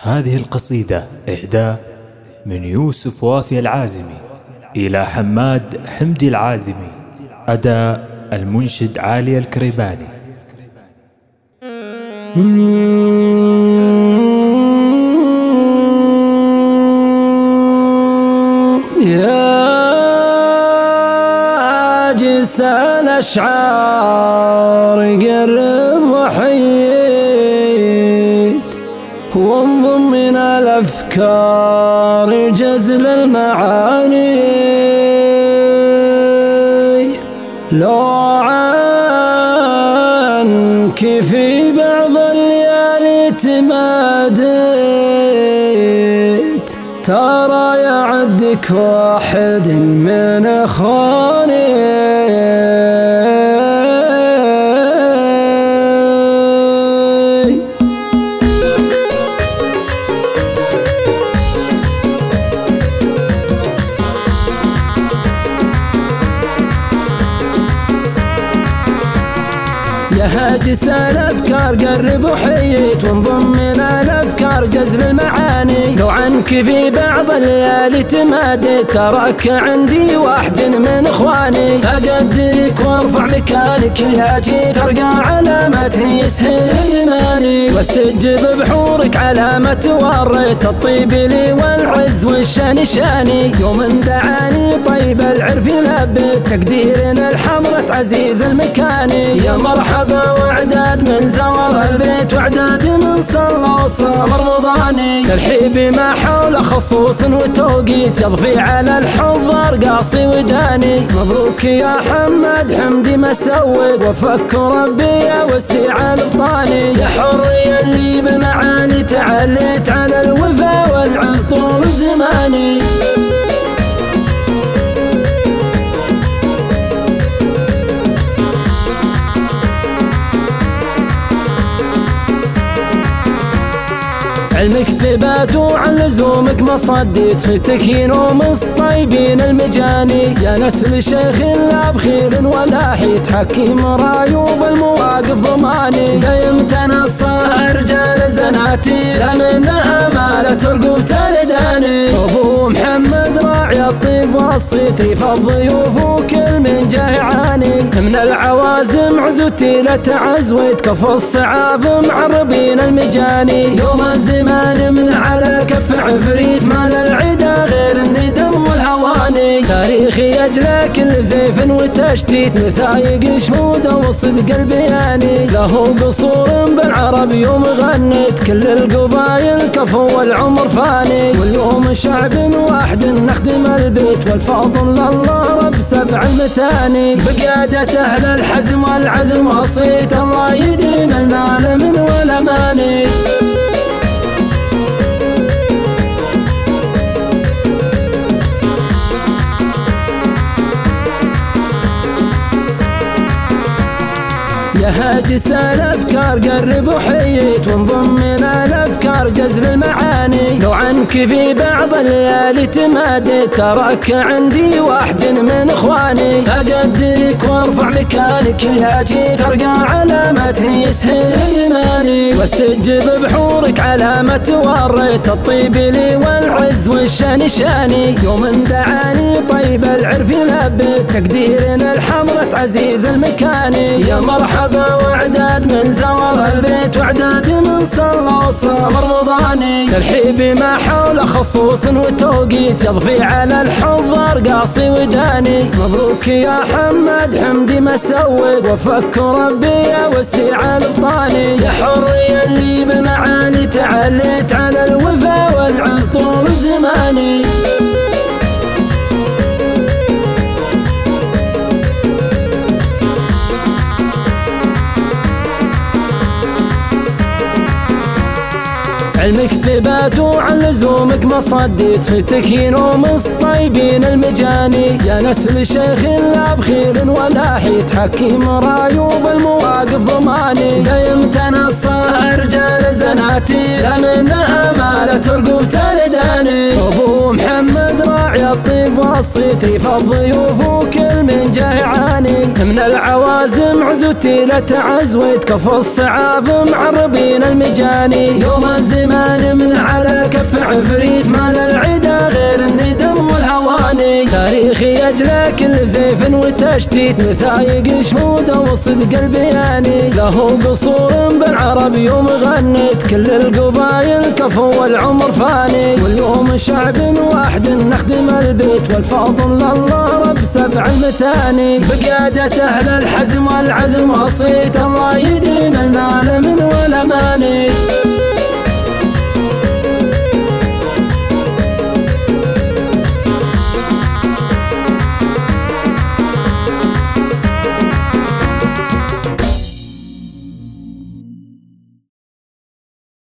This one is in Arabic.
هذه القصيدة إهداء من يوسف وافي العازمي إلى حماد حمدي العازمي أداء المنشد عالي الكريباني. يا جس الأشعار قرب وحيد الأفكار جزل المعاني. لو عنك في بعض الليالي تماديت ترى يعدك واحد من إخواني. هاجس الافكار قرب وحيت وانضم من الأفكار. جزل المعاني. لو عنك في بعض الليالي تماديت تراك عندي واحد من إخواني. أقدرك وأرفع مكانك يا جيت أرقى علامة يسهل إيماني. واسجب بحورك علامة وريت الطيب لي والعز والشان شاني. يوم دعاني طيب العرف يلبت تقديرنا الحمرة عزيز المكاني يا مرحبا واعداد من زور البيت واعداد من صلى وصام رمضاني. ترحيبي ما حول خصوص وتوقيت يضفي على الحضر قاصي وداني. مبروك يا حمد حمدي مسود وفك ربي وسيع الابطاني علمك ثبات وعن لزومك ما صديت. في تكين ومصطيبين المجاني. يا نسل شيخ لا بخير ولا حيت حكيم رايوب المواقف ضماني. دايم تنصى رجال زناتي. لا منها مالت القوب تلداني والصيتي فالضيوف وكل من جاه عاني من العوازم عزوتي لتعزويت كف الصعاب معربين المجاني يوم الزمان من على كف عفريت مال العدا غير الندم والهواني تاريخي اجلى كل زيف وتشتيت مثايق شهود وصدق البياني له قصور بالعرب يوم غنيت كل القبايل كفو والعمر فاني واليوم واحد نخدم البيت والفضل لله رب سبع المثاني. بقيادة أهل الحزم والعزم والصيت الله يديم المال من والأماني يا هاجس الأفكار قرب وحيت وانضم من الأفكار جزل المعاني. لو عنك في بعض الليالي تماديت تراك عندي واحد من إخواني. اقدرك وأرفع مكانك يا جيت أرقى علامة يسهل إيماني. واسجب بحورك علامة وريت الطيب لي والعز والشان شاني. يوم دعاني طيب العرف يلبت تقديرنا الحمرة عزيز المكاني. يا مرحبا واعداد من زور البيت واعداد من صلى وصام رمضاني ترحيبي ما حول خصوص وتوقيت. يضفي على الحضر قاصي وداني. مبروك يا حمد حمدي مسود. وفك ربي وسيع الابطاني يا حري اللي بالمعاني تعليت على الوفا والعز طول زماني. علمك ثبات وعن لزومك ما صديت في تكين ومصطيبين المجاني. يا نسل شيخ لا بخير ولا حيت حكيم رايوب المواقف ضماني. دايم تنصى رجال زناتي. لا منها مالت القوب تلداني. أبو محمد راعي الطيب والصيتي فالضيوف وكل من جاه عاني من العوازم عزوتي لتعزويت كف الصعاب معربين المجاني. يوم الزمان من يدفع عفريت مال العدا غير الندم والهواني. تاريخي يجرى كل زيف وتشتيت مثايق شهود وصدق البياني. له قصور بالعرب يوم غنيت كل القبايل كفو والعمر فاني. واليوم شعب واحد نخدم البيت والفضل لله رب سبع المثاني بقيادة أهل الحزم والعزم والصيت الله من